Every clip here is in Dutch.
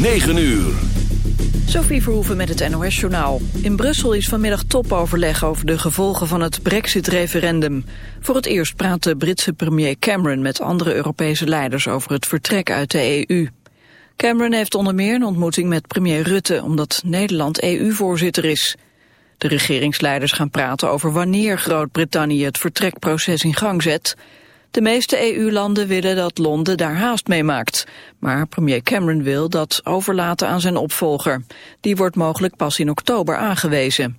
9 uur. Sophie Verhoeven met het NOS-journaal. In Brussel is vanmiddag topoverleg over de gevolgen van het brexit-referendum. Voor het eerst praat de Britse premier Cameron met andere Europese leiders over het vertrek uit de EU. Cameron heeft onder meer een ontmoeting met premier Rutte, omdat Nederland EU-voorzitter is. De regeringsleiders gaan praten over wanneer Groot-Brittannië het vertrekproces in gang zet... De meeste EU-landen willen dat Londen daar haast mee maakt. Maar premier Cameron wil dat overlaten aan zijn opvolger. Die wordt mogelijk pas in oktober aangewezen.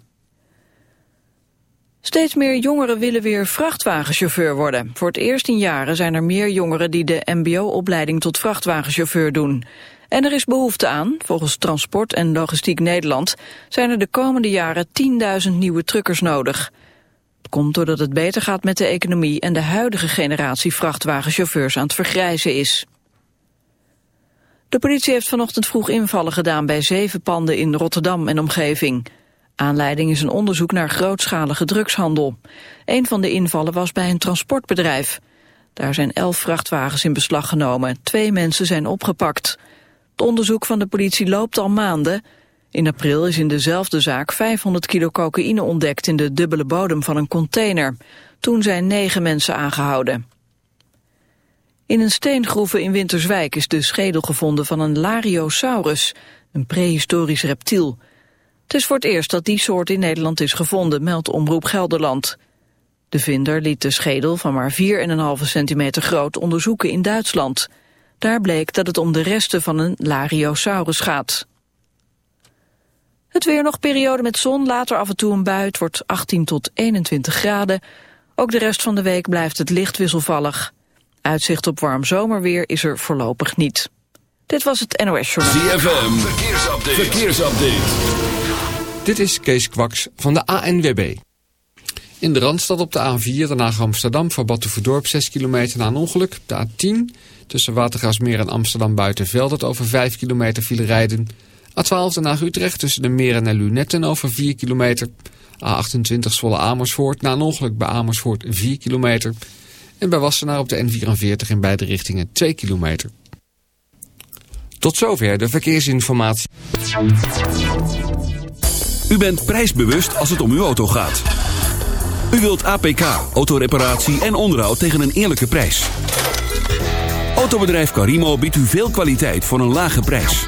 Steeds meer jongeren willen weer vrachtwagenchauffeur worden. Voor het eerst in jaren zijn er meer jongeren die de mbo-opleiding tot vrachtwagenchauffeur doen. En er is behoefte aan, volgens Transport en Logistiek Nederland... zijn er de komende jaren 10.000 nieuwe truckers nodig komt doordat het beter gaat met de economie en de huidige generatie vrachtwagenchauffeurs aan het vergrijzen is. De politie heeft vanochtend vroeg invallen gedaan bij zeven panden in Rotterdam en omgeving. Aanleiding is een onderzoek naar grootschalige drugshandel. Een van de invallen was bij een transportbedrijf. Daar zijn elf vrachtwagens in beslag genomen. Twee mensen zijn opgepakt. Het onderzoek van de politie loopt al maanden. In april is in dezelfde zaak 500 kilo cocaïne ontdekt in de dubbele bodem van een container. Toen zijn negen mensen aangehouden. In een steengroeve in Winterswijk is de schedel gevonden van een Lariosaurus, een prehistorisch reptiel. Het is voor het eerst dat die soort in Nederland is gevonden, meldt Omroep Gelderland. De vinder liet de schedel van maar 4,5 centimeter groot onderzoeken in Duitsland. Daar bleek dat het om de resten van een Lariosaurus gaat. Het weer nog periode met zon, later af en toe een bui. Het wordt 18 tot 21 graden. Ook de rest van de week blijft het licht wisselvallig. Uitzicht op warm zomerweer is er voorlopig niet. Dit was het NOS Journal. ZFM, verkeersupdate. verkeersupdate. Dit is Kees Kwaks van de ANWB. In de Randstad op de A4, daarna Amsterdam, voor Batuverdorp 6 kilometer na een ongeluk. De A10, tussen Watergraafsmeer en Amsterdam Buitenveld, over 5 kilometer file rijden... A12 Den Haag Utrecht tussen de Meren en Lunetten over 4 kilometer. A28 Zwolle Amersfoort na een ongeluk bij Amersfoort 4 kilometer. En bij Wassenaar op de N44 in beide richtingen 2 kilometer. Tot zover de verkeersinformatie. U bent prijsbewust als het om uw auto gaat. U wilt APK, autoreparatie en onderhoud tegen een eerlijke prijs. Autobedrijf Carimo biedt u veel kwaliteit voor een lage prijs.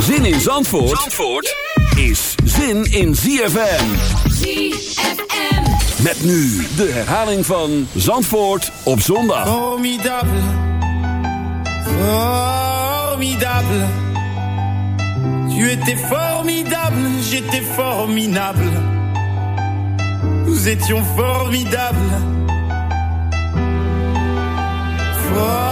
Zin in Zandvoort, Zandvoort is zin in ZFM. ZFM. Met nu de herhaling van Zandvoort op zondag. Formidable. Formidable. Tu étais formidable, j'étais formidable. Nous étions formidables. Formidable.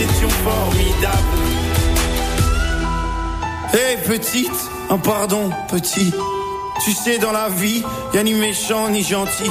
Étions. Hé petite, un pardon petit. Tu sais dans la vie, y a ni méchant ni gentil.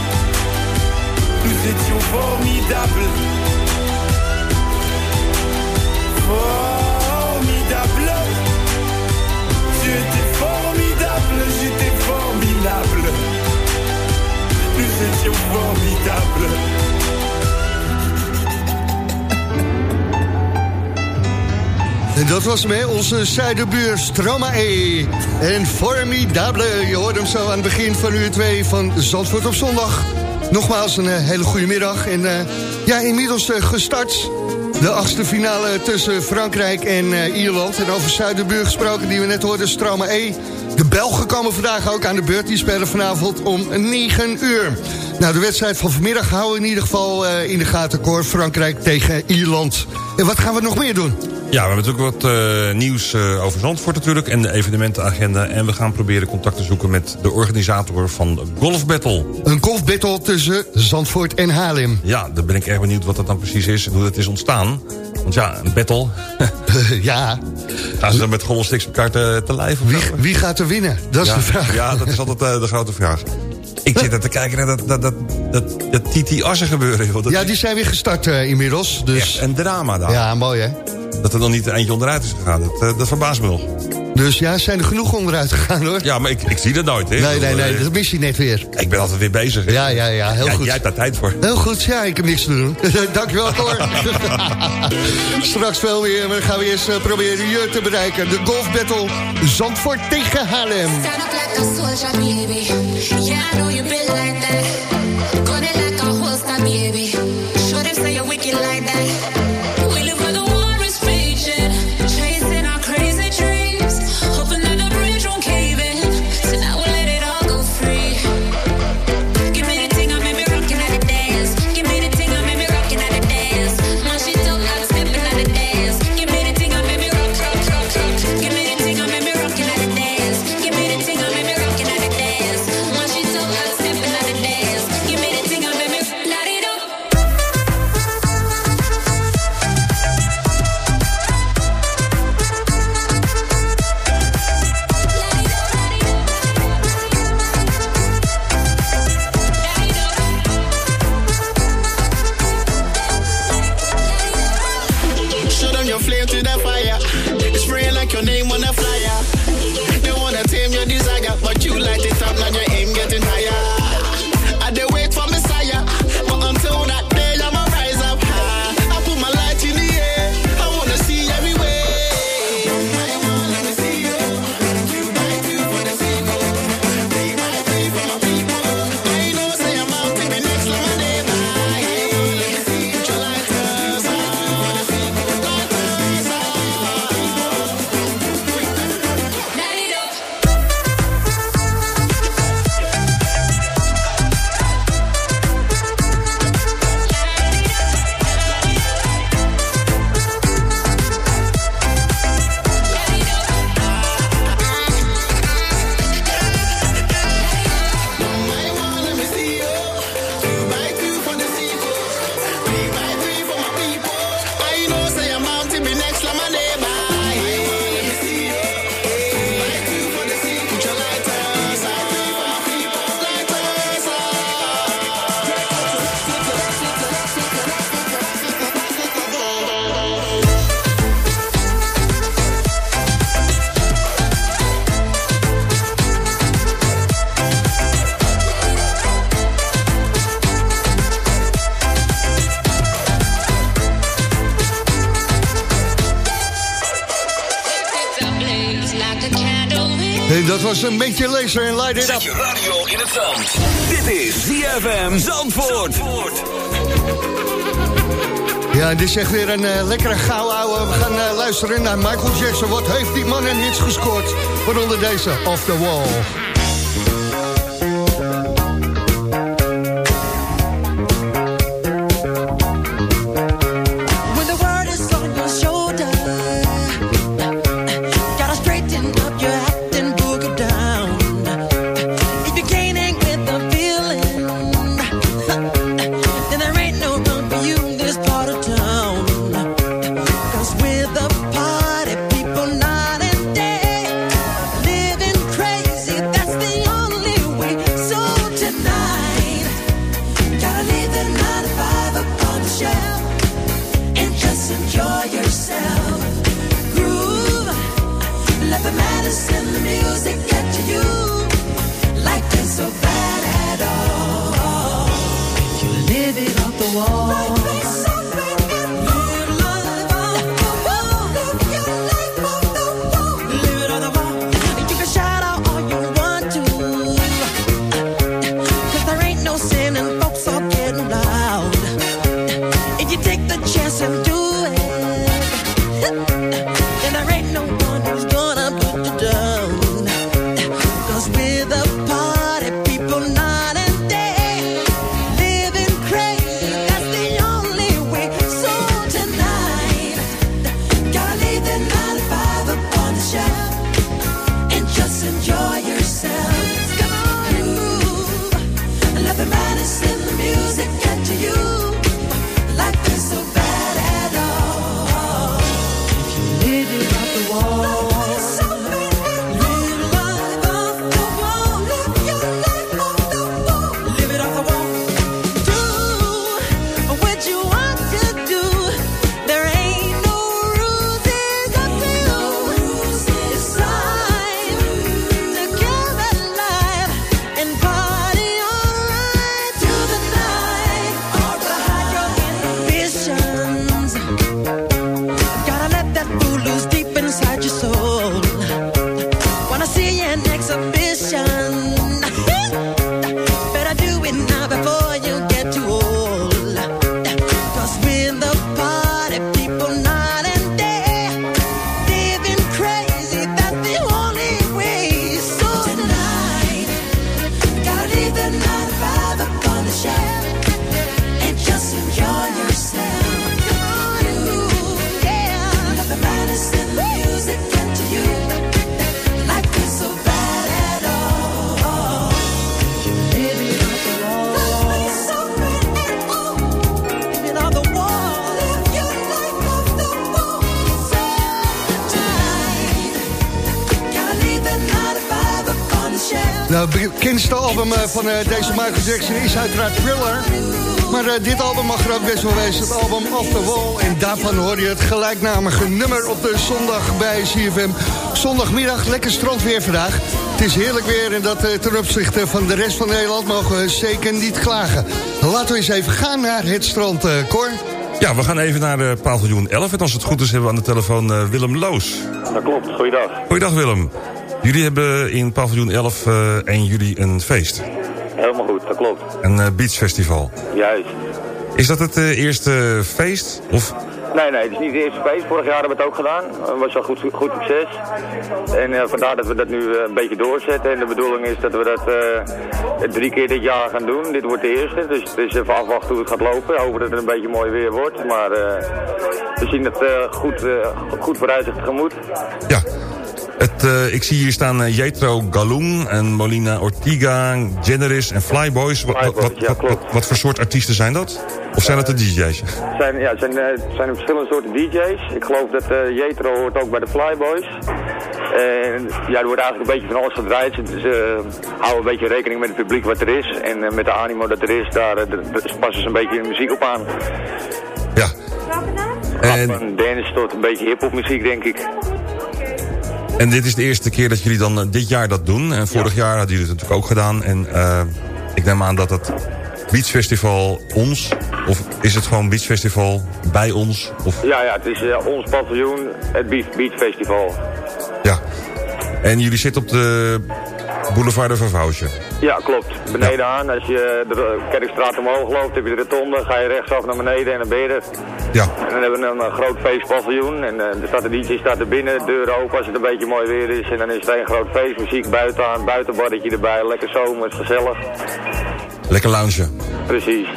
Nous étions formidables. Formidable. Tu étais formidable, j'étais formidable. Nous étions formidables. En dat was hè? onze zuiderbuur Stromae. En Formidable, je hoort hem zo aan het begin van uur 2 van Zandvoort op zondag. Nogmaals een uh, hele goede middag. En uh, ja, inmiddels uh, gestart. De achtste finale tussen Frankrijk en Ierland. En over Zuiderbuur gesproken, die we net hoorden, Stromae. De Belgen komen vandaag ook aan de beurt. Die spelen vanavond om 9 uur. Nou, de wedstrijd van vanmiddag houden we in ieder geval in de gaten, Cor. Frankrijk tegen Ierland. En wat gaan we nog meer doen? Ja, we hebben natuurlijk wat uh, nieuws uh, over Zandvoort natuurlijk... en de evenementenagenda. En we gaan proberen contact te zoeken met de organisator van Golf Battle. Een golf battle tussen Zandvoort en Haarlem. Ja, daar ben ik erg benieuwd wat dat dan precies is en hoe dat is ontstaan. Want ja, een battle... ja. Gaan ze dan met golfsticks elkaar te, te lijf? Wie, wie, gaat er winnen? Dat is ja, de vraag. Ja, dat is altijd uh, de grote vraag. Ik zit er te kijken naar dat, dat, dat, dat, dat Titi Assen gebeuren. Joh. Dat ja, die zijn weer gestart uh, inmiddels. Dus... Echt een drama daar. Ja, mooi hè? Dat er nog niet eentje onderuit is gegaan. Dat, uh, dat verbaast me nog. Dus ja, zijn er genoeg onderuit gegaan hoor. Ja, maar ik, ik zie dat nooit. Hè. Nee, nee, nee, dat mis je net weer. Ik ben altijd weer bezig. Hè. Ja, ja, ja, heel ja, goed. Jij hebt daar tijd voor. Heel goed, ja, ik heb niks te doen. Dankjewel, Cor. Straks veel weer, maar dan gaan we eerst uh, proberen je te bereiken. De Golf Battle Zandvoort tegen Haarlem. I was een beetje laser en light it Zet up. je radio in het zand. Dit is ZFM Zandvoort. Ja, dit is echt weer een eh, lekkere gauw ouwe. We gaan eh, luisteren naar Michael Jackson. Wat heeft die man en hits gescoord? Waaronder deze, Off the Wall. Van eh, deze Michael Jackson is uiteraard Thriller. Maar eh, dit album mag er ook best wel wezen, het album Off the Wall. En daarvan hoor je het gelijknamige nummer op de zondag bij CFM. Zondagmiddag, lekker strandweer vandaag. Het is heerlijk weer en dat eh, ten opzichte van de rest van Nederland mogen we zeker niet klagen. Laten we eens even gaan naar het strand, eh Cor. Ja, we gaan even naar de paviljoen 11. En als het goed is hebben we aan de telefoon eh, Willem Loos. Dat klopt, goeiedag. Goeiedag Willem. Jullie hebben in paviljoen 11 eh 1 juli een feest. Klopt. Een eh, beachfestival. Juist. Is dat het eh, eerste feest? Of Nee, nee, het is niet het eerste feest. Vorig jaar hebben we het ook gedaan. Het was al goed, goed succes. En eh, vandaar dat we dat nu een beetje doorzetten. En de bedoeling is dat we dat drie keer dit jaar gaan doen. Dit wordt de eerste, dus het is even afwachten hoe het gaat lopen. Hopen dat het een beetje mooi weer wordt. Maar we zien het goed, goed vooruitzicht tegemoet. Ja. Het, eh, ik zie hier staan uh, Jetro Galung en Molina Ortiga, Generis en Flyboys. Wat, wat, wat, wat, wat, wat voor soort artiesten zijn dat? Of zijn het de DJ's? Het zijn, ja, het zijn, uh, verschillende soorten DJ's. Ik geloof dat uh, Jetro hoort ook bij de Flyboys. En ja, er wordt eigenlijk een beetje van alles gedraaid. Ze, ze houden een beetje rekening met het publiek wat er is. En uh, met de animo dat er is, daar, passen ze een beetje de muziek op aan. Ja. En... Van dance tot een beetje hip-hop muziek, denk ik. En dit is de eerste keer dat jullie dan uh, dit jaar dat doen. En vorig ja. jaar hadden jullie het natuurlijk ook gedaan. En uh, ik neem aan dat het Beachfestival ons... of is het gewoon Beachfestival bij ons? Of... Ja, ja, het is uh, ons paviljoen, het Beach, Beach Festival. Ja. En jullie zitten op de boulevard de Vervouwsje. Ja, klopt. Beneden aan. Als je de Kerkstraat omhoog loopt, heb je de rotonde, ga je rechtsaf naar beneden en dan ben je er. Ja. En dan hebben we een, eh, groot feestpaviljoen. En eh, er staat een DJ staat er binnen, de deur open als het een beetje mooi weer is. En dan is het een groot feest, muziek buiten aan, buitenbarretje erbij, lekker zomers, gezellig. Lekker loungen. Precies.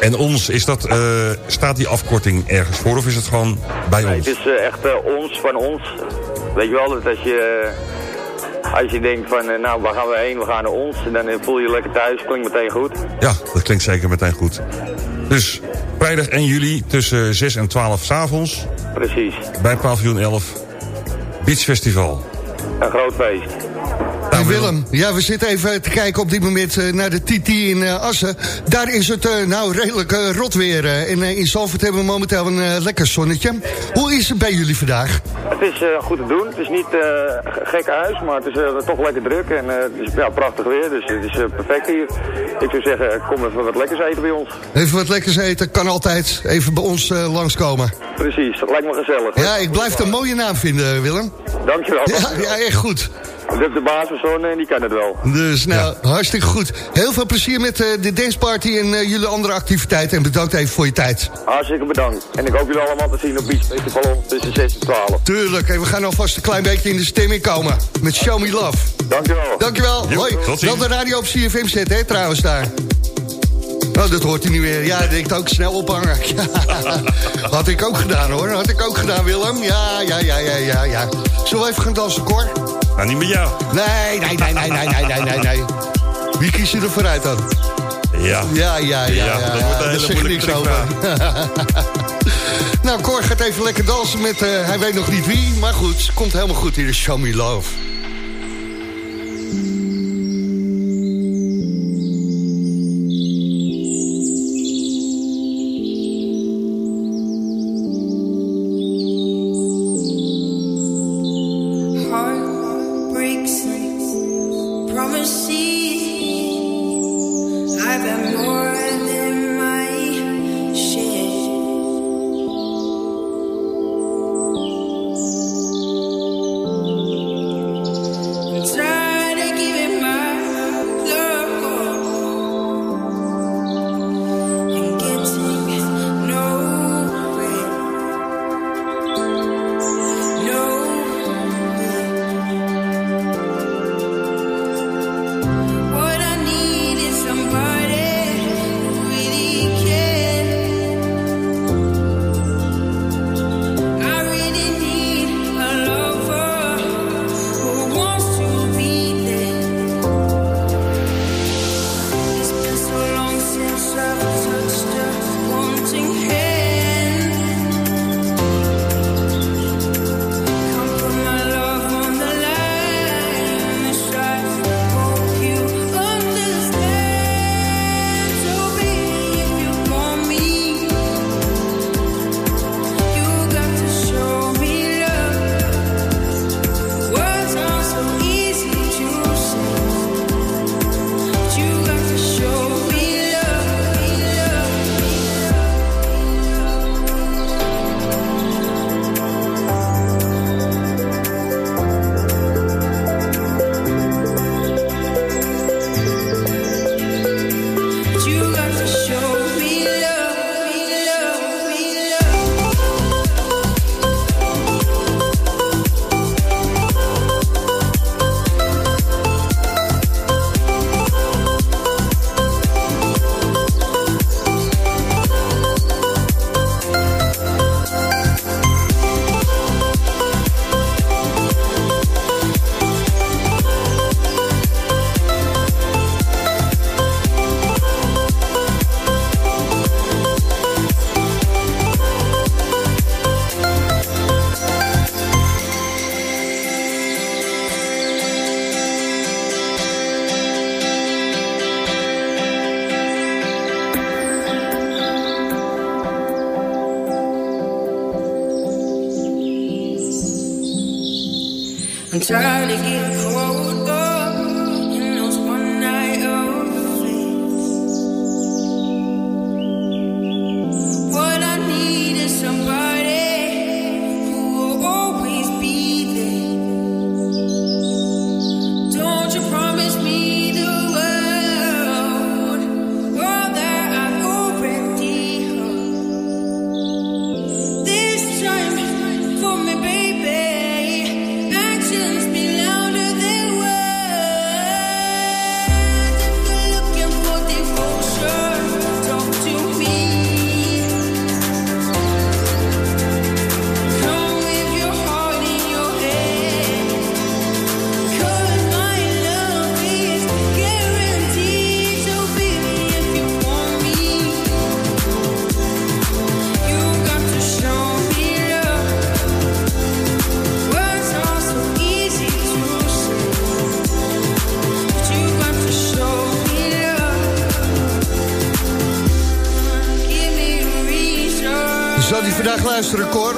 En ons, is dat, eh, staat die afkorting ergens voor of is het gewoon bij Nee, ons? het is echt ons van ons. Weet je wel, dat als je, als je denkt van, eh, nou waar gaan we heen, we gaan naar ons. En dan eh, voel je je lekker thuis, klinkt meteen goed. Ja, dat klinkt zeker meteen goed. Dus vrijdag 1 juli tussen 6 en 12 s avonds Precies. bij paviljoen 11 Beach Festival. Een groot feest. Hey Willem, ja, we zitten even te kijken op dit moment eh, naar de TT in eh, Assen. Daar is het eh, nou redelijk rot weer. en in Zalvoort hebben we momenteel een lekker zonnetje. Hoe is het bij jullie vandaag? Het is eh, goed te doen. Het is niet eh, g- gek huis, maar het is eh, toch lekker druk. En eh, het is ja, prachtig weer, dus het is perfect hier. Ik zou zeggen, kom even wat lekkers eten bij ons. Even wat lekkers eten, kan altijd. Even bij ons eh, langskomen. Precies, dat lijkt me gezellig. Ja, ik blijf het een mooie naam vinden, Willem. Dankjewel. Ja, ja echt goed. Ik heb de verzonnen en die kan het wel. Dus nou, hartstikke goed. Heel veel plezier met eh, de danceparty en eh, jullie andere activiteiten. En bedankt even voor je tijd. Hartstikke bedankt. En ik hoop jullie allemaal te zien op Beach Festival tussen 6 en 12. Tuurlijk, en we gaan alvast een klein beetje in de stemming komen. Met Show Me Love. Dankjewel. Dankjewel. Jo, Hoi. tot ziens. Wel de radio op CFM zetten, hè, trouwens daar. Oh, dat hoort hij niet meer. Ja, ik ook snel ophangen. Had ik ook gedaan, hoor. Had ik ook gedaan, Willem. Ja, ja, ja, ja, ja, ja. Zullen we even gaan dansen, Cor? Nou, niet met jou. Nee, nee, nee, nee, nee, nee, nee, nee. Wie kies je er vooruit dan? Ja. Ja, ja, ja. ja, dat wordt een hele moeilijke niks over. nou, Cor gaat even lekker dansen met uh, hij weet nog niet wie. Maar goed, komt helemaal goed. Hier de Show Me Love.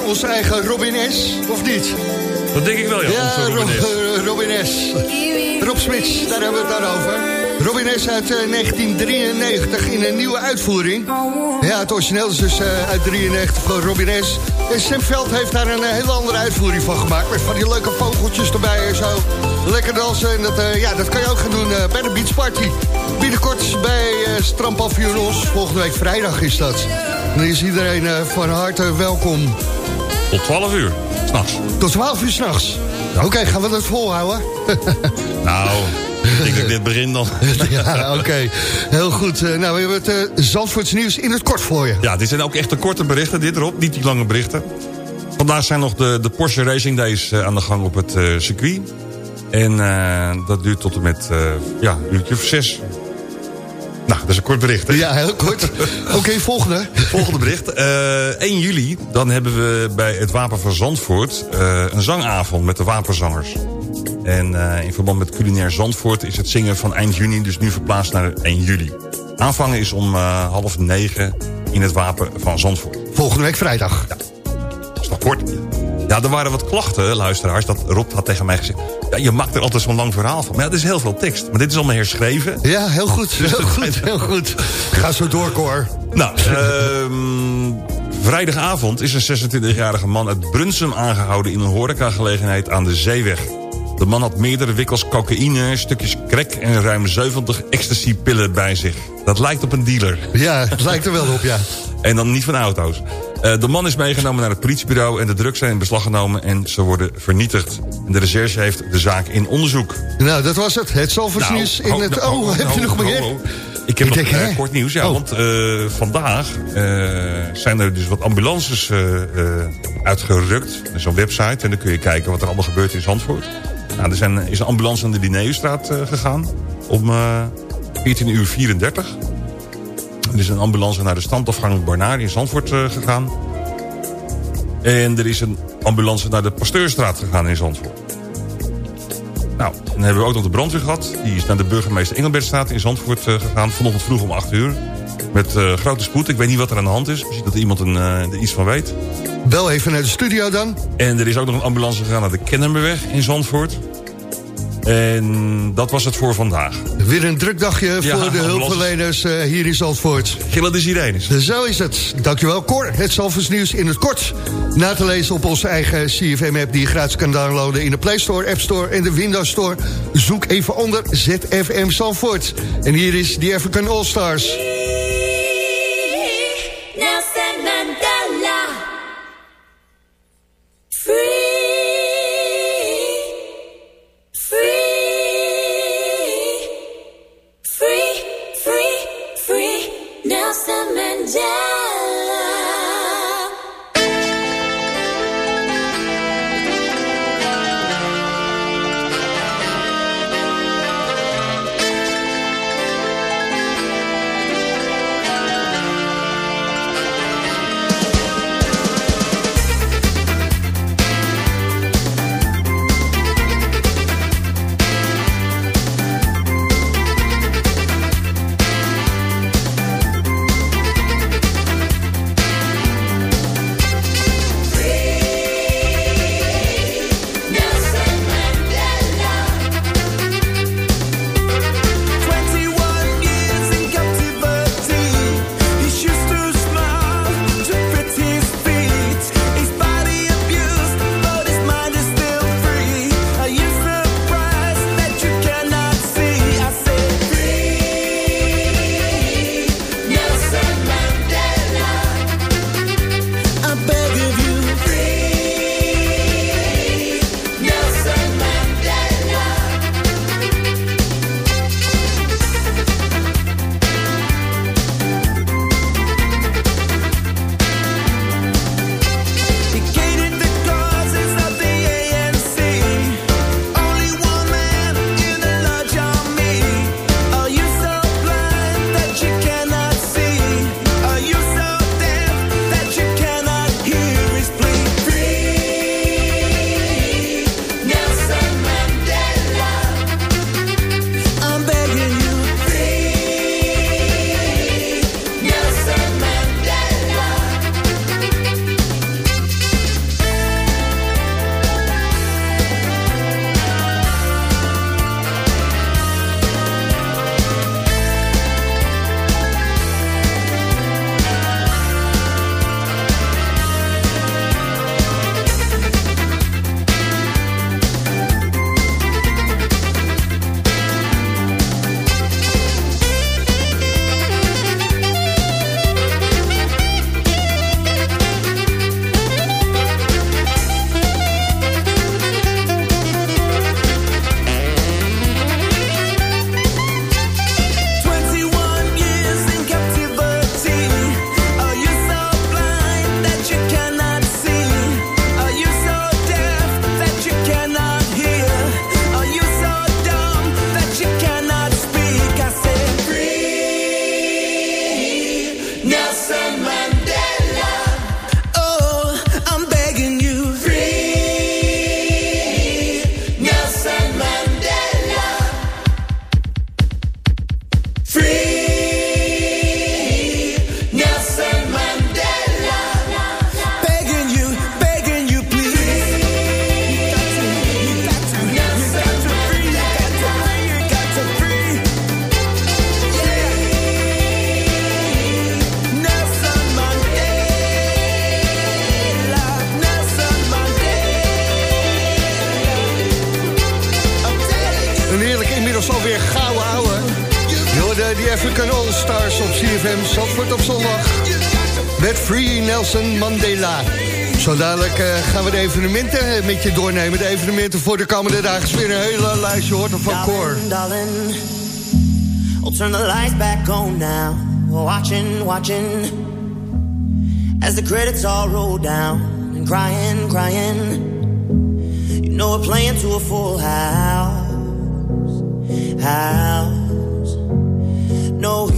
Onze eigen Robin S. Of niet? Dat denk ik wel, ja. Ja, onze Robin Rob, S. eh, Robin S. Rob Smits, daar hebben we het dan over. Robin S. uit eh, 1993 in een nieuwe uitvoering. Ja, het origineel is dus eh, uit 93 van Robin S. En Sam Veld heeft daar een eh, hele andere uitvoering van gemaakt. Met van die leuke vogeltjes erbij en zo. Lekker dansen. En dat, eh, ja, dat kan je ook gaan doen eh, bij de Beach Party. Binnenkort bij uh, Strandpavillon Os. Volgende week vrijdag is dat. Dan is iedereen eh, van harte welkom. Tot 12 uur, s'nachts. Tot 12 uur s'nachts. Oké, gaan we dat volhouden? Nou, ik denk dat ik dit begin dan. ja, oké. Heel goed. Eh, nou, we hebben het Zandvoorts nieuws in het kort voor je. Ja, dit zijn ook echt de korte berichten, dit erop. Niet die lange berichten. Vandaag zijn nog de, de Porsche Racing Days eh, aan de gang op het circuit. En dat duurt tot en met, eh, ja, een uurtje of zes. Nou, dat is een kort bericht, hè? Ja, heel kort. Oké, volgende. Volgende bericht. Eh 1 juli, dan hebben we bij het Wapen van Zandvoort... eh, een zangavond met de wapenzangers. En eh, in verband met culinair Zandvoort is het zingen van eind juni... dus nu verplaatst naar 1 juli. Aanvangen is om eh, half negen in het Wapen van Zandvoort. Volgende week vrijdag. Dat is nog kort. Ja, er waren wat klachten, luisteraars. Dat Rob had tegen mij gezegd... Ja, je maakt er altijd zo'n lang verhaal van. Maar ja, dat is heel veel tekst. Maar dit is allemaal herschreven. Ja, heel goed. Dus Heel goed, heel goed. Ga zo door, Cor. Nou, ehm, vrijdagavond is een 26-jarige man uit Brunsum aangehouden... in een horecagelegenheid aan de Zeeweg. De man had meerdere wikkels cocaïne, stukjes crack... en ruim 70 ecstasy-pillen bij zich. Dat lijkt op een dealer. Ja, het lijkt er wel op, ja. En dan niet van auto's. Eh, de man is meegenomen naar het politiebureau... en de drugs zijn in beslag genomen en ze worden vernietigd. En de recherche heeft de zaak in onderzoek. Nou, dat was het. Het Zalvers nieuws in het... nou, Oh, ho- heb je ho- nog meer? Ik heb Ik nog denk, eh, kort nieuws, ja. Oh. Want eh, vandaag zijn er dus wat ambulances uitgerukt. Er is een website en dan kun je kijken wat er allemaal gebeurt in Zandvoort. Nou, er zijn, is een ambulance naar de Linnaeusstraat eh, gegaan om eh 14 uur 34. Er is een ambulance naar de standafgang Barnaar in Zandvoort eh, gegaan. En er is een ambulance naar de Pasteurstraat gegaan in Zandvoort. Nou, dan hebben we ook nog de brandweer gehad. Die is naar de burgemeester Engelbertstraat in Zandvoort eh, gegaan. Vanochtend vroeg om 8 uur. Met eh, grote spoed. Ik weet niet wat er aan de hand is. Misschien dat er iemand een, er iets van weet. Bel even naar de studio dan. En er is ook nog een ambulance gegaan naar de Kennemerweg in Zandvoort. En dat was het voor vandaag. Weer een druk dagje Ja, voor de hulpverleners eh, hier in Zandvoort. Gillen de sirenes. Zo is het. Dankjewel, Cor. Het Zalvers nieuws in het kort. Na te lezen op onze eigen CFM-app die je gratis kan downloaden... in de Play Store, App Store en de Windows Store. Zoek even onder ZFM Zandvoort. En hier is The African All-Stars. Die African All Stars op CFM Zandvoort op zondag. Met Free Nelson Mandela. Zo dadelijk eh, gaan we de evenementen met je doornemen. De evenementen voor de komende dagen is weer een hele lijstje hoort van Cor. Darling, darling, I'll turn the lights back on now. Watching, watching, as the credits all roll down. And crying, crying, you know we're playing to a full house, house.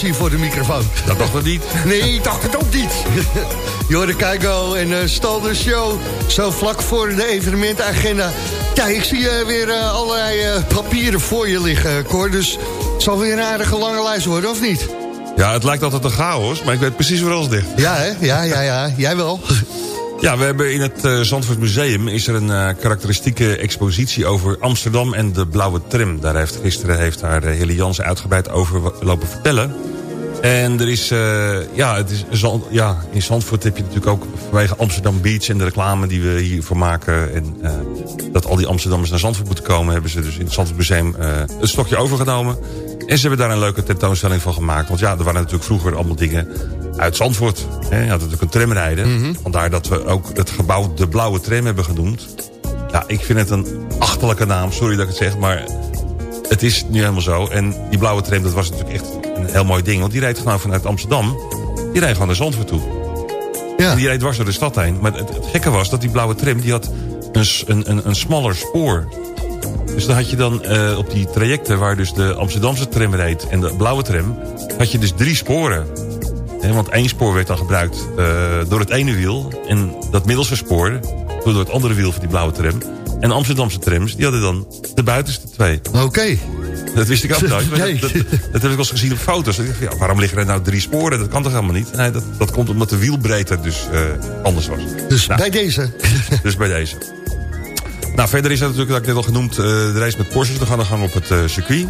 hier voor de microfoon. Dat dacht ik niet. Nee, ik dacht het ook niet. Jorde Keigo en uh, stal de show. Zo vlak voor de evenementagenda. Ja, ik zie uh, weer uh, allerlei uh, papieren voor je liggen, Cor. Dus het zal weer een aardige lange lijst worden, of niet? Ja, het lijkt altijd een chaos, maar ik weet precies waar alles ligt. Ja, hè? Ja, ja, ja. Jij wel. Ja, we hebben in het uh, Zandvoort Museum is er een uh, karakteristieke expositie over Amsterdam en de blauwe tram. Daar heeft gisteren heeft daar uh, Hille Jansen uitgebreid over lopen vertellen. En er is, ja, het is, Zand, ja, in Zandvoort heb je natuurlijk ook vanwege Amsterdam Beach en de reclame die we hiervoor maken. En dat al die Amsterdammers naar Zandvoort moeten komen, hebben ze dus in het Zandvoort Museum een stokje overgenomen. En ze hebben daar een leuke tentoonstelling van gemaakt. Want ja, er waren natuurlijk vroeger allemaal dingen uit Zandvoort. Hè, je had natuurlijk een tram rijden. Mm -hmm. Vandaar dat we ook het gebouw De Blauwe Tram hebben genoemd. Ja, ik vind het een achterlijke naam, sorry dat ik het zeg, maar het is nu helemaal zo. En die blauwe tram, dat was natuurlijk echt heel mooi ding. Want die rijdt gewoon vanuit Amsterdam, die rijdt gewoon naar Zandvoort toe. Ja. En die rijdt dwars door de stad heen. Maar het, het, gekke was dat die blauwe tram, die had een, een, een, een smaller spoor. Dus dan had je dan uh, op die trajecten waar dus de Amsterdamse tram reed en de blauwe tram, had je dus drie sporen. He, want één spoor werd dan gebruikt uh, door het ene wiel. En dat middelste spoor door het andere wiel van die blauwe tram. En Amsterdamse trams, die hadden dan de buitenste twee. Oké. Okay. Dat wist ik ook nooit. Nee. Dat, dat, dat heb ik wel eens gezien op foto's. Ik dacht, ja, waarom liggen er nou drie sporen? Dat kan toch helemaal niet? Nee, dat, dat komt omdat de wielbreedte dus eh, anders was. Dus Nou. bij deze. Dus bij deze. Nou, verder is er natuurlijk, dat ik net al genoemd, eh, de race met Porsches. We gaan de gang op het eh, circuit.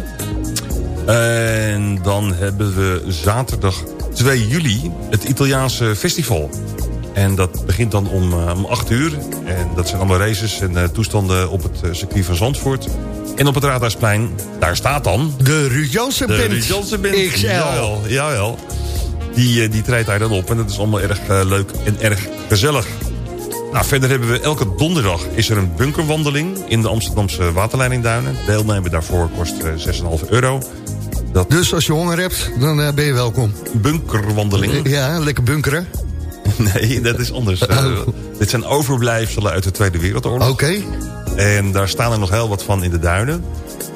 En dan hebben we zaterdag 2 juli het Italiaanse festival. En dat begint dan om, eh, om 8 uur. En dat zijn allemaal races en eh, toestanden op het eh, circuit van Zandvoort. En op het Raadhuisplein, daar staat dan... De Ruud Jansen De Band. Ruud Jansen Band. XL. Jawel, jawel. Die, die treedt daar dan op. En dat is allemaal erg leuk en erg gezellig. Nou, verder hebben we elke donderdag is er een bunkerwandeling... in de Amsterdamse waterleidingduinen. Deelnemen daarvoor kost eh, 6,5 euro. Dat Dus als je honger hebt, dan ben je welkom. bunkerwandeling... Ja, lekker bunkeren. Nee, dat is anders. Eh, dit zijn overblijfselen uit de Tweede Wereldoorlog. Oké. En daar staan er nog heel wat van in de duinen.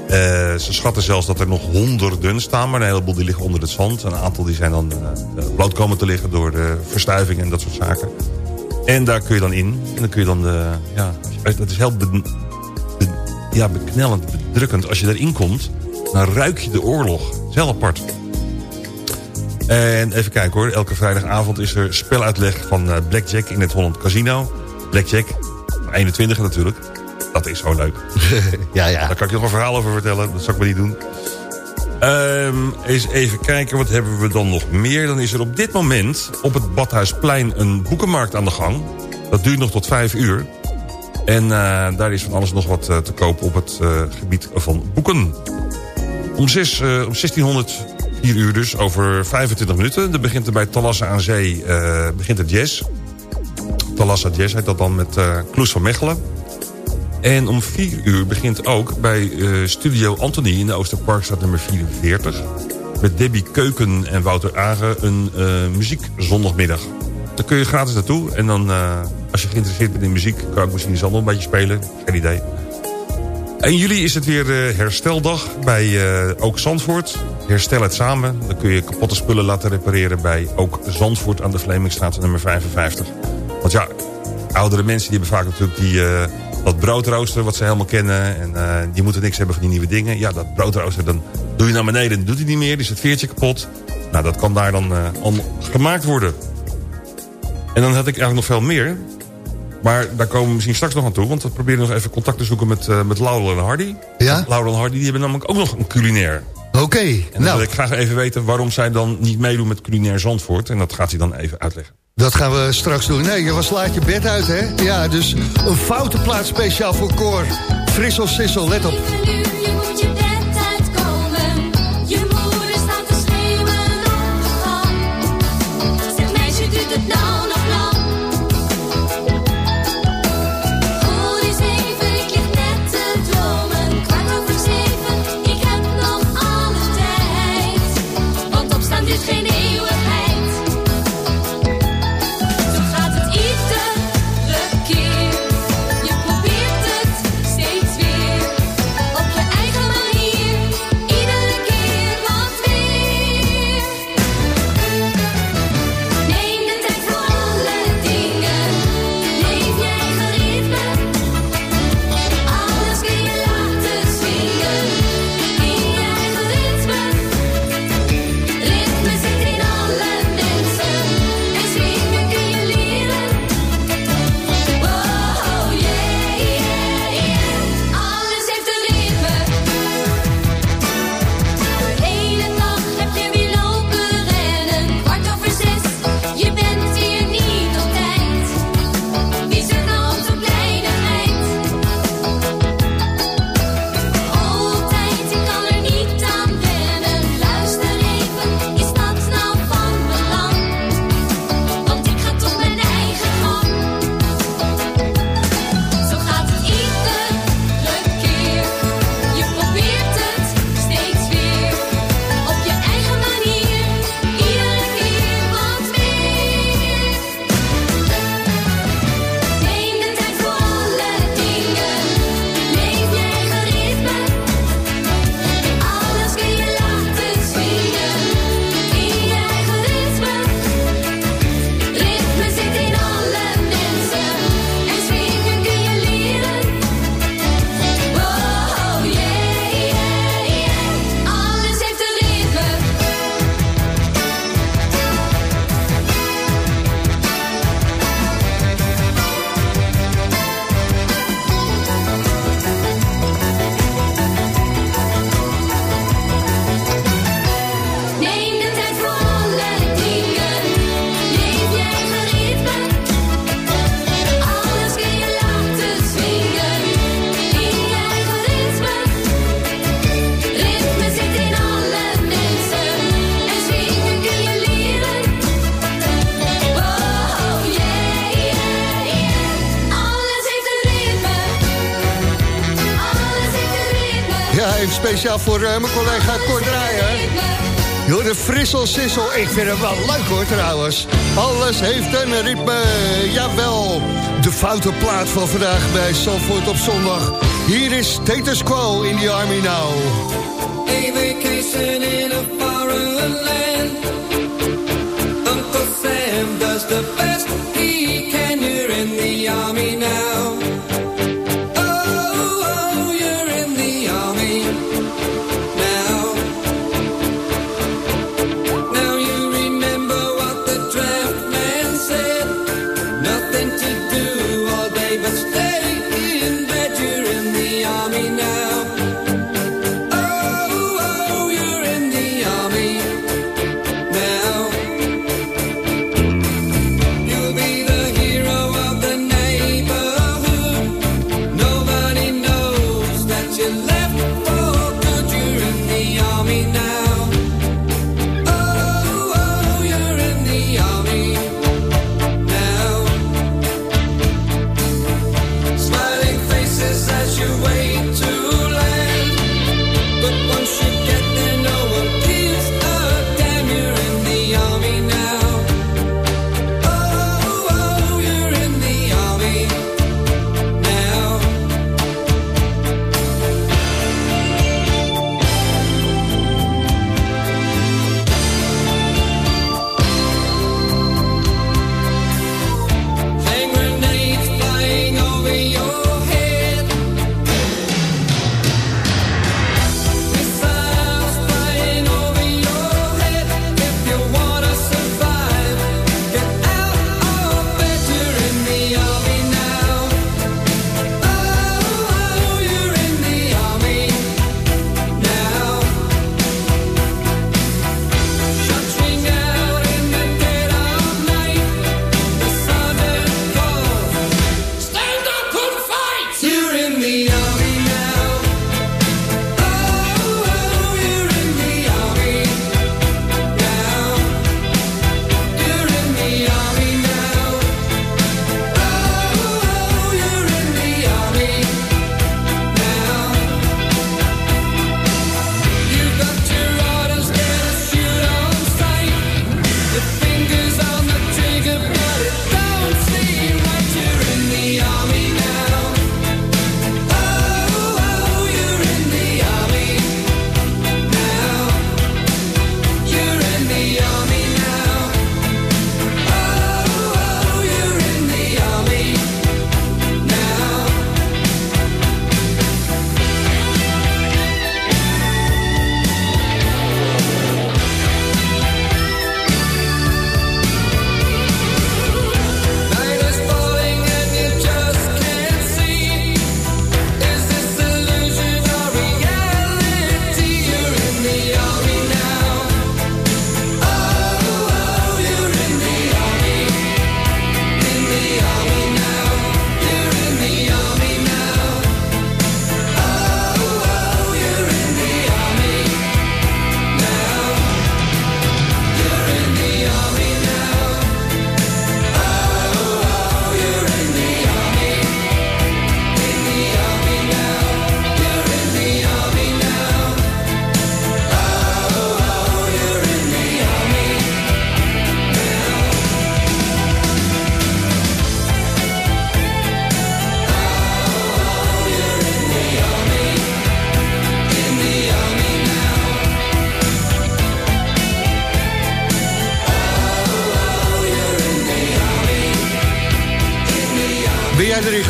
Eh, ze schatten zelfs dat er nog honderden staan, maar een heleboel die liggen onder het zand. Een aantal die zijn dan eh, bloot komen te liggen door de verstuiving en dat soort zaken. En daar kun je dan in. En dan kun je dan, de, ja, dat is heel be- be- ja, beknellend, bedrukkend. Als je erin komt, dan ruik je de oorlog. Dat is heel apart. En even kijken hoor, elke vrijdagavond is er speluitleg van eh, Blackjack in het Holland Casino. Blackjack, 21 natuurlijk. Dat is zo leuk. ja, ja. Daar kan ik je nog een verhaal over vertellen. Dat zal ik maar niet doen. Ehm, eens even kijken, wat hebben we dan nog meer? Dan is er op dit moment op het Badhuisplein een boekenmarkt aan de gang. Dat duurt nog tot vijf uur. En eh, daar is van alles nog wat eh, te kopen op het gebied van boeken. Om, zes, om 1600, 4 uur dus, over 25 minuten. Dan begint er bij Talassa aan Zee eh, begint het jazz. Talassa Jazz heet dat dan met eh Kloes van Mechelen. En om 4 uur begint ook bij eh, Studio Anthony in de Oosterparkstraat nummer 44... met Debbie Keuken en Wouter Agen een muziekzondagmiddag. Daar kun je gratis naartoe. En dan, als je geïnteresseerd bent in muziek... kan ik misschien zelf nog een beetje spelen. Geen idee. 1 juli is het weer eh, hersteldag bij eh, Ook Zandvoort. Herstel het samen. Dan kun je kapotte spullen laten repareren... bij Ook Zandvoort aan de Vlemingstraat nummer 55. Want ja, oudere mensen die hebben vaak natuurlijk die... eh, dat broodrooster wat ze helemaal kennen. En eh, die moeten niks hebben van die nieuwe dingen. Ja, dat broodrooster, dan doe je naar beneden. Dan doet hij niet meer, is het veertje kapot. Nou, dat kan daar dan eh, gemaakt worden. En dan had ik eigenlijk nog veel meer. Maar daar komen we misschien straks nog aan toe. Want we proberen nog even contact te zoeken met, eh met Laurel en Hardy. Ja? Laurel en Hardy die hebben namelijk ook nog een culinair. Oké. En dan Nou, wil ik graag even weten waarom zij dan niet meedoen met culinair Zandvoort. En dat gaat hij dan even uitleggen. dat gaan we straks doen. Nee, je was laat je bed uit, hè? Ja, dus een foute plaats speciaal voor koor. Frissel, sissel, let op. speciaal voor eh, mijn collega Cor Draaier. Joh, de frissel sissel. Ik vind het wel leuk hoor trouwens. Alles heeft een ritme. Jawel. De foute plaat van vandaag bij Zandvoort op zondag. Hier is Status Quo in the Army Now. Vacation in a foreign land. Uncle Sam does the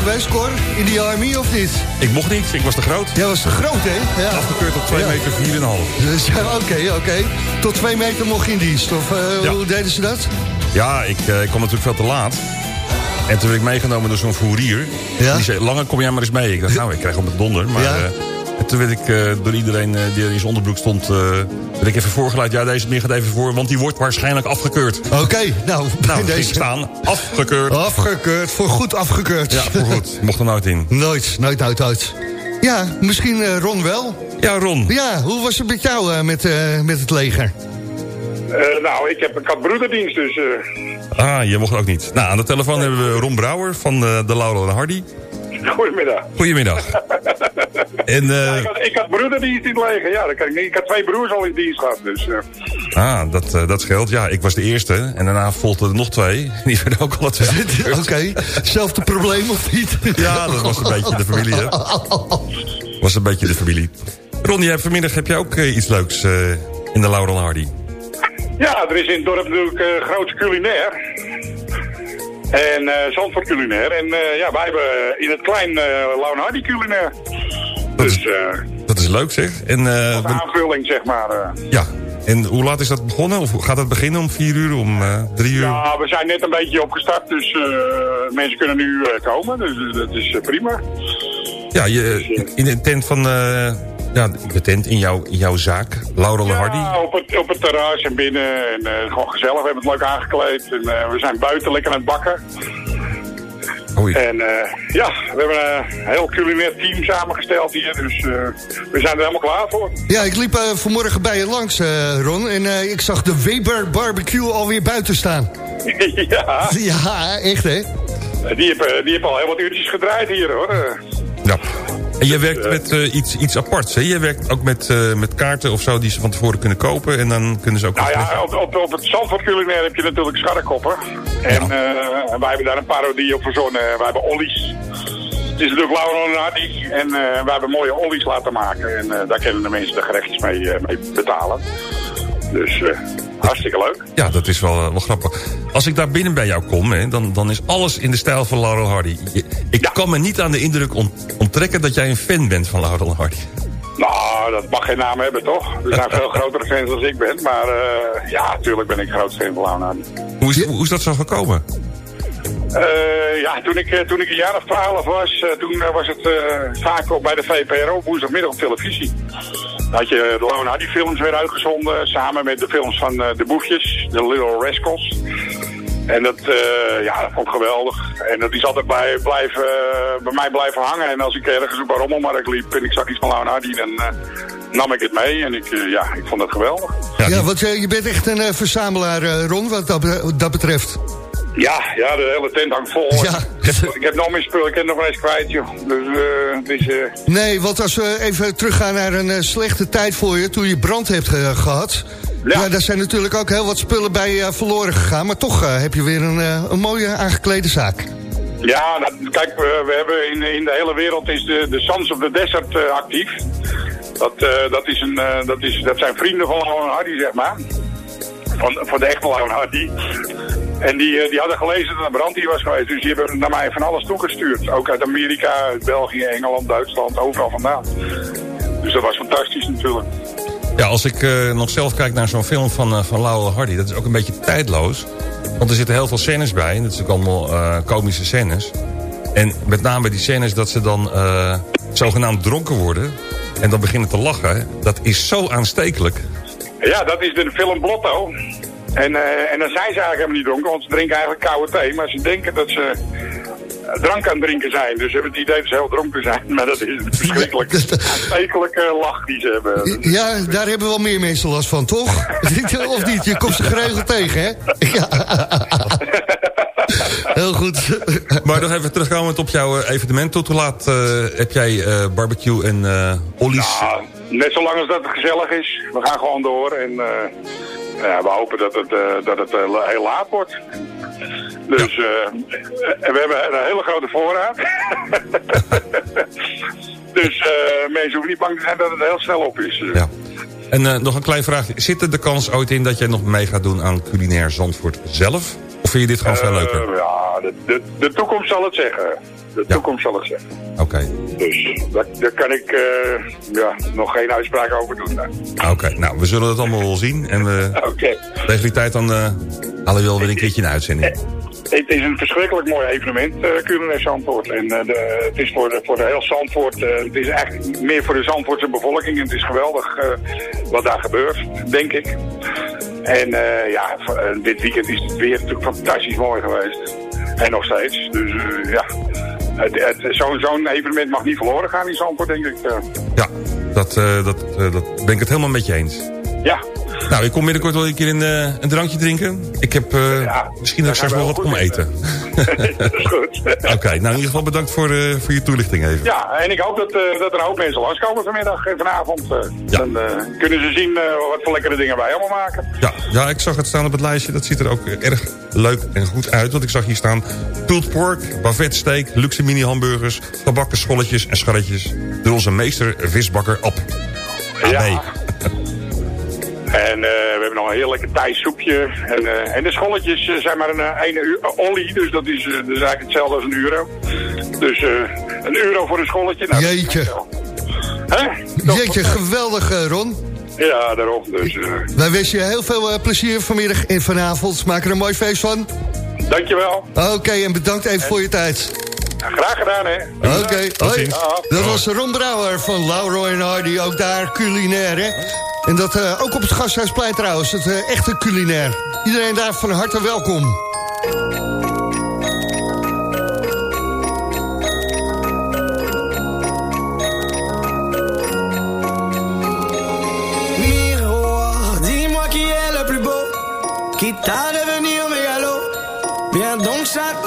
geweest, Cor? In die Army of niet? Ik mocht niet, ik was te groot. Jij was te groot, hè? Ja. Afgekeurd op 2 Ja. meter 4,5. Dus ja, oké, oké. Tot twee meter mocht je in dienst. Of eh, Ja. hoe deden ze dat? Ja, ik, eh, ik kwam natuurlijk veel te laat. En toen werd ik meegenomen door zo'n fourier. Ja? Die zei, Lange, kom jij maar eens mee. Ik dacht, nou, ik krijg op het donder. Maar Ja. eh, toen werd ik eh, door iedereen eh, die er in zijn onderbroek stond... eh, werd ik even voorgeleid. Ja, deze meer gaat even voor, want die wordt waarschijnlijk afgekeurd. Oké, nou, Nou, deze... deze staan, afgekeurd. Afgekeurd, voor goed afgekeurd. Ja, voor goed. Mocht er nooit in. Nooit, nooit, nooit, nooit. Ja, misschien eh, Ron wel. Ja, Ron. Ja, hoe was het met jou eh, met, eh, met het leger? Eh, nou, ik, heb, ik had broederdienst, dus... eh, Ah, je mocht ook niet. Nou, aan de telefoon hebben we Ron Brouwer van de, de Laurel en Hardy. Goedemiddag. Goedemiddag. En, eh, ik, had, ik had broederdienst in het leger, ja, dat kan ik niet. Ik had twee broers al in dienst gehad, dus... eh, ah, dat, eh, dat scheelt. Ja, ik was de eerste. En daarna volgden er nog twee. Die werden ook alle twee Oké, zelfde probleem of niet? Ja, dat was een beetje de familie, hè? Was een beetje de familie. Ron, jij hebt vanmiddag heb jij ook eh, iets leuks eh, in de Laurel Hardy. Ja, er is in het dorp natuurlijk uh, groot culinair. En eh Zandvoort culinair. En eh, ja, wij hebben in het klein uh, culinair. Dus eh Dat is leuk, zeg. En, een aanvulling, zeg maar. ja. En hoe laat is dat begonnen? Of gaat dat beginnen om vier uur, om drie uur? Ja, we zijn net een beetje opgestart, dus mensen kunnen nu komen. Dus dat is prima. Ja, je, in de tent van... ja, de tent in, jouw in jouw zaak, Laurel Hardy. Ja, op het, op het terras en binnen. En eh, gewoon gezellig. We hebben het leuk aangekleed. En eh, we zijn buiten lekker aan het bakken. Oei. En eh, ja, we hebben een heel culinair team samengesteld hier. Dus eh, we zijn er helemaal klaar voor. Ja, ik liep eh, vanmorgen bij je langs, eh, Ron. En eh, ik zag de Weber Barbecue alweer buiten staan. ja, Ja, echt hè? die heeft, die heeft al heel wat uurtjes gedraaid hier hoor. Ja. En je werkt met eh, iets, iets aparts, hè? Je werkt ook met, eh, met kaarten of zo die ze van tevoren kunnen kopen. En dan kunnen ze ook... Nou ja, op, op, op het Zandvoort culinair heb je natuurlijk scharrekoppen. En eh, en wij hebben daar een parodie op verzonnen. Wij hebben ollies. Het is natuurlijk Laura en Hardy. En eh, wij hebben mooie ollies laten maken. En eh, daar kunnen de mensen de gerechtjes mee, eh, mee betalen. Dus eh, hartstikke leuk. Ja, dat is wel, eh, wel grappig. Als ik daar binnen bij jou kom, hè, dan, dan is alles in de stijl van Laurel Hardy. Je- ik kan me niet aan de indruk ont- onttrekken dat jij een fan bent van Laurel Hardy. Nou, dat mag geen naam hebben toch? Er zijn veel grotere fans dan ik ben. Maar eh, ja, natuurlijk ben ik groot fan van Laura en Hardy. Hoe is, hoe is dat zo gekomen? Eh, ja, toen ik, eh, toen ik een jaar of twaalf was, eh, toen was het vaak op bij de VPRO, woensdagmiddag op televisie. Dan had je de Lone Hardy films weer uitgezonden, samen met de films van de boefjes, de Little Rascals. En dat, ja, dat vond ik geweldig. En dat is altijd bij, blijven, bij mij blijven hangen. En als ik ergens op een rommelmarkt liep en ik zag iets van Lone Hardy, dan nam ik het mee. En ik, ja, ik vond dat geweldig. Ja, want je bent echt een verzamelaar, Ron, wat dat, dat betreft. Ja, ja, de hele tent hangt vol. Ja. Ik, heb, ik heb nog meer spullen, ik heb nog wel eens kwijt, joh. Dus eh, eh, Nee, want als we even teruggaan naar een eh, slechte tijd voor je... toen je brand hebt ge- gehad... Ja. daar zijn natuurlijk ook heel wat spullen bij verloren gegaan... maar toch heb je weer een, een mooie aangeklede zaak. Ja, nou, kijk, we, we hebben in, in de hele wereld is de, de Sons of the Desert actief. Dat, dat, is een, dat, is, dat zijn vrienden van Hardy, zeg maar. Van, van de echte Lauren Hardy. En die, eh, die hadden gelezen dat er brand hier was geweest. Dus die hebben naar mij van alles toegestuurd. Ook uit Amerika, uit België, Engeland, Duitsland, overal vandaan. Dus dat was fantastisch natuurlijk. Ja, als ik eh, nog zelf kijk naar zo'n film van, eh, van Laurel Hardy... dat is ook een beetje tijdloos. Want er zitten heel veel scènes bij. En dat zijn ook allemaal eh, komische scènes. En met name die scènes dat ze dan zogenaamd dronken worden... en dan beginnen te lachen. Dat is zo aanstekelijk. Ja, dat is de film Blotto. En, eh, en dan zijn ze eigenlijk helemaal niet dronken, want ze drinken eigenlijk koude thee. Maar ze denken dat ze drank aan het drinken zijn. Dus ze hebben het idee dat ze heel dronken zijn. Maar dat is een verschrikkelijk aanstekelijke lach die ze hebben. Ja, daar hebben wel meer mensen last van, toch? of niet? Je komt ze geregeld tegen, hè? Ja. Heel goed. Maar nog even terugkomend op jouw evenement. Tot hoe laat eh, heb jij eh, barbecue en eh ollies? Ja, net zolang als dat het gezellig is. We gaan gewoon door en eh, ja, we hopen dat het, eh, dat het eh, heel laat wordt. Dus en we hebben een hele grote voorraad. dus mensen hoeven niet bang te zijn dat het heel snel op is. Ja. En nog een klein vraagje. Zit er de kans ooit in dat jij nog mee gaat doen aan culinair Zandvoort zelf? Of vind je dit gewoon veel leuker? Ja, de, de, de toekomst zal het zeggen. De toekomst zal het zeggen. Oké. Dus daar, daar kan ik eh, ja, nog geen uitspraak over doen. Ah, Oké, nou, we zullen het allemaal wel zien. En we, Oké. tegen die tijd dan eh halen we wel weer een keertje een uitzending. Het is een verschrikkelijk mooi evenement, eh Culinair Zandvoort. En eh, de, het is voor de, voor de heel Zandvoort, eh, het is eigenlijk meer voor de Zandvoortse bevolking. En het is geweldig eh, wat daar gebeurt, denk ik. En eh, ja, eh, dit weekend is het weer natuurlijk fantastisch mooi geweest. En nog steeds. Dus eh, ja, zo'n zo'n evenement mag niet verloren gaan in Zandvoort, denk ik. eh. Ja, dat, eh, dat, eh, dat ben ik het helemaal met je eens. Ja, Nou, ik kom binnenkort wel een keer een, eh, een drankje drinken. Ik heb eh, misschien ook straks wel wat om eten. dat is goed. Oké, nou in ieder geval bedankt voor, eh, voor je toelichting even. Ja, en ik hoop dat, dat er een hoop mensen langskomen vanmiddag en vanavond. Dan kunnen ze zien wat voor lekkere dingen wij allemaal maken. Ja, ja, ik zag het staan op het lijstje. Dat ziet er ook erg leuk en goed uit. Want ik zag hier staan pulled pork, bavet steak, luxe mini hamburgers... gebakken scholletjes en scharretjes. Door onze meester visbakker Ab. Ja. En eh, we hebben nog een heel lekker Thais soepje. En, eh, en de scholletjes eh, zijn maar een ene u- eh, ollie, dus dat is, eigenlijk hetzelfde als een euro. Dus een euro voor een scholletje. Nou, Jeetje. Hè? Jeetje, geweldig Ron. Ja, daarom. Dus, Wij wensen je heel veel plezier vanmiddag en vanavond. Maak er een mooi feest van. dankjewel. Oké, en bedankt even voor je tijd. Graag gedaan, hè. Oké, hoi. Dat was Ron Brouwer van Lauro en Hardy, ook daar culinair, hè? En dat eh, ook op het Gasthuisplein trouwens, het eh, echte culinair. Iedereen daar van harte welkom. Miroir, dis-moi qui est le plus beau, quitte à devenir mégalo. Viens donc chatouiller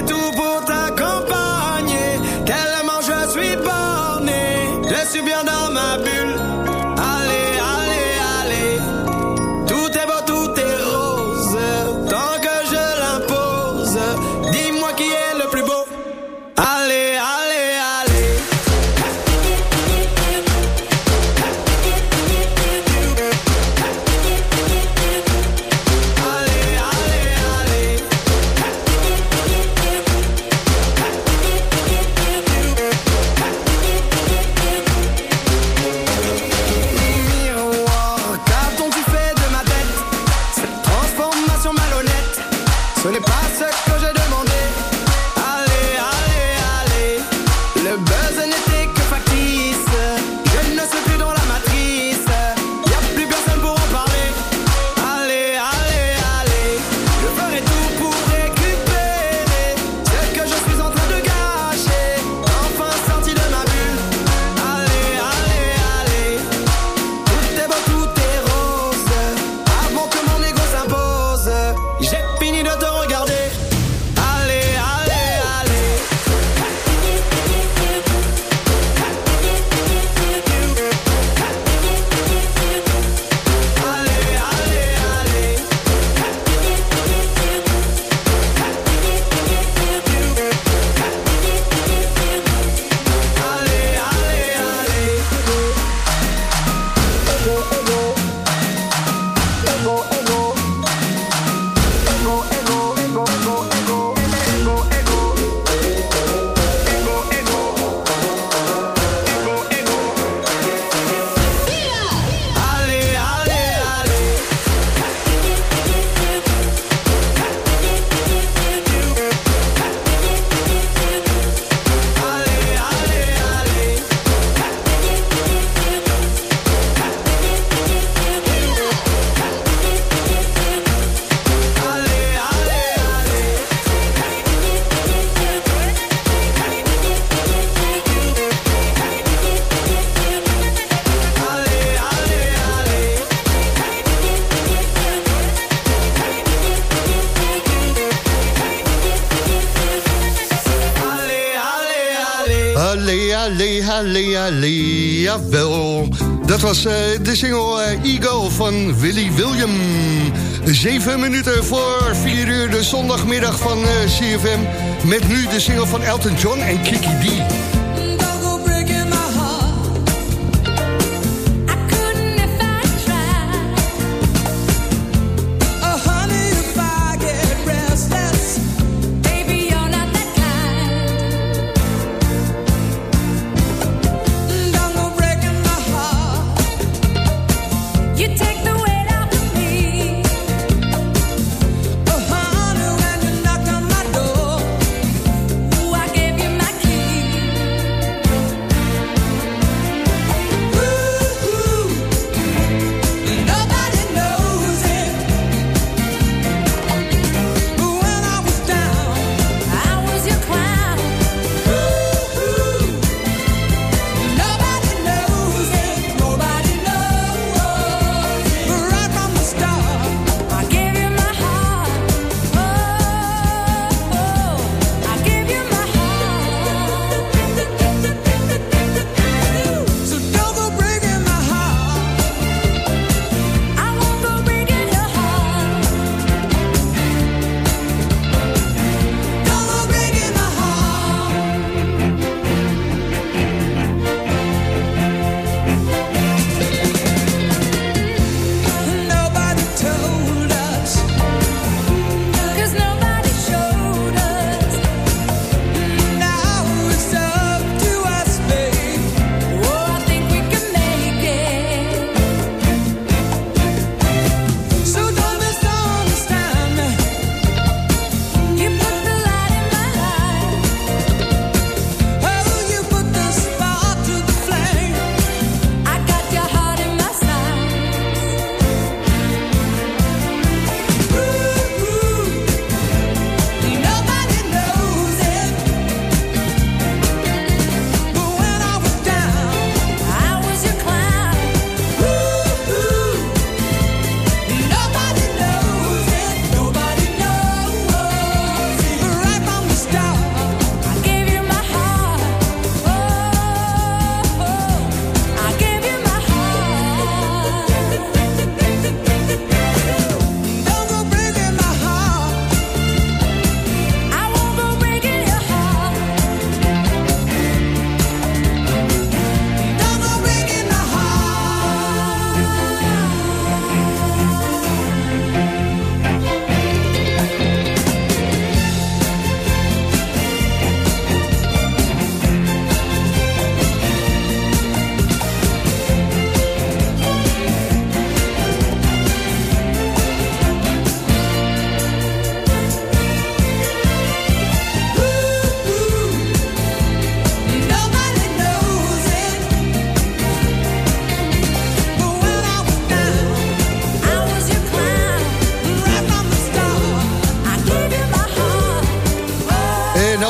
Dat was eh, de single eh, Ego van Willy William. Zeven minuten voor vier uur de zondagmiddag van eh, CFM. Met nu de single van Elton John en Kiki D.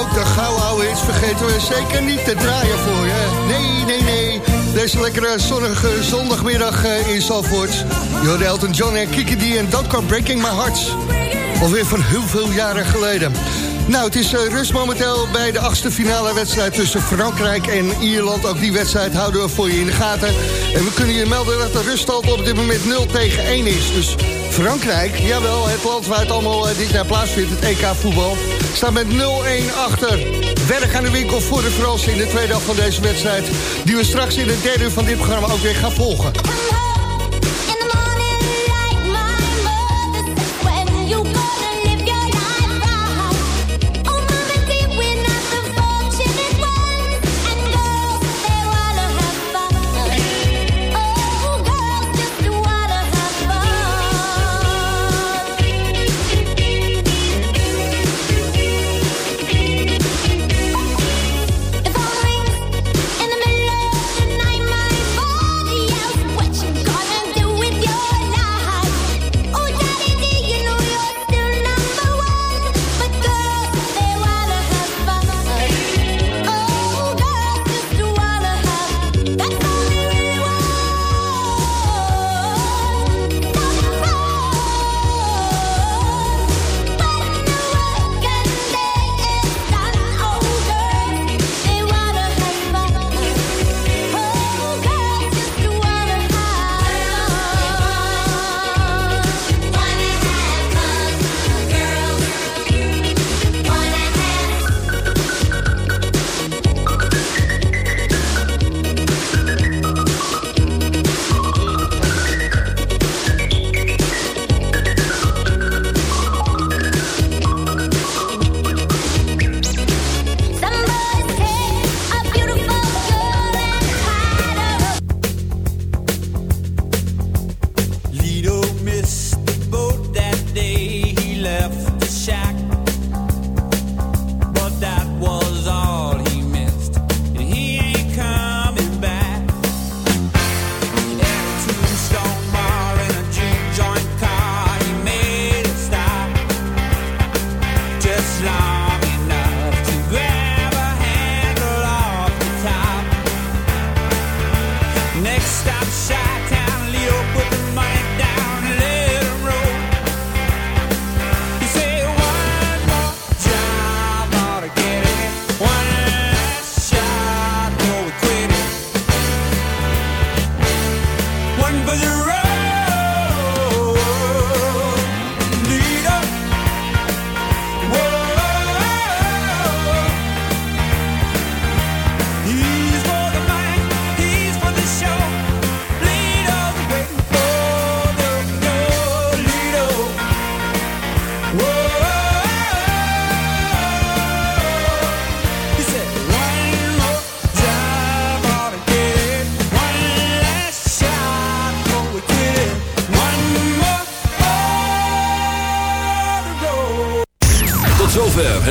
ook de gouden oude hits vergeten we zeker niet te draaien voor je. Nee, nee, nee. Deze lekkere zonnige zondagmiddag eh, in Zalvoort. Jorde Elton John en Kiki D en Don't Come Breaking My Hearts. Alweer van heel veel jaren geleden. Nou, het is eh, rust momenteel bij de achtste finale wedstrijd tussen Frankrijk en Ierland. Ook die wedstrijd houden we voor je in de gaten. En we kunnen je melden dat de ruststand op dit moment 0 tegen 1 is. Dus Frankrijk, jawel, het land waar het allemaal eh, dit jaar plaatsvindt, het EK voetbal, staat met 0-1 achter. Werk aan de winkel voor de Fransen in de tweede helft van deze wedstrijd. Die we straks in het derde uur van dit programma ook weer gaan volgen.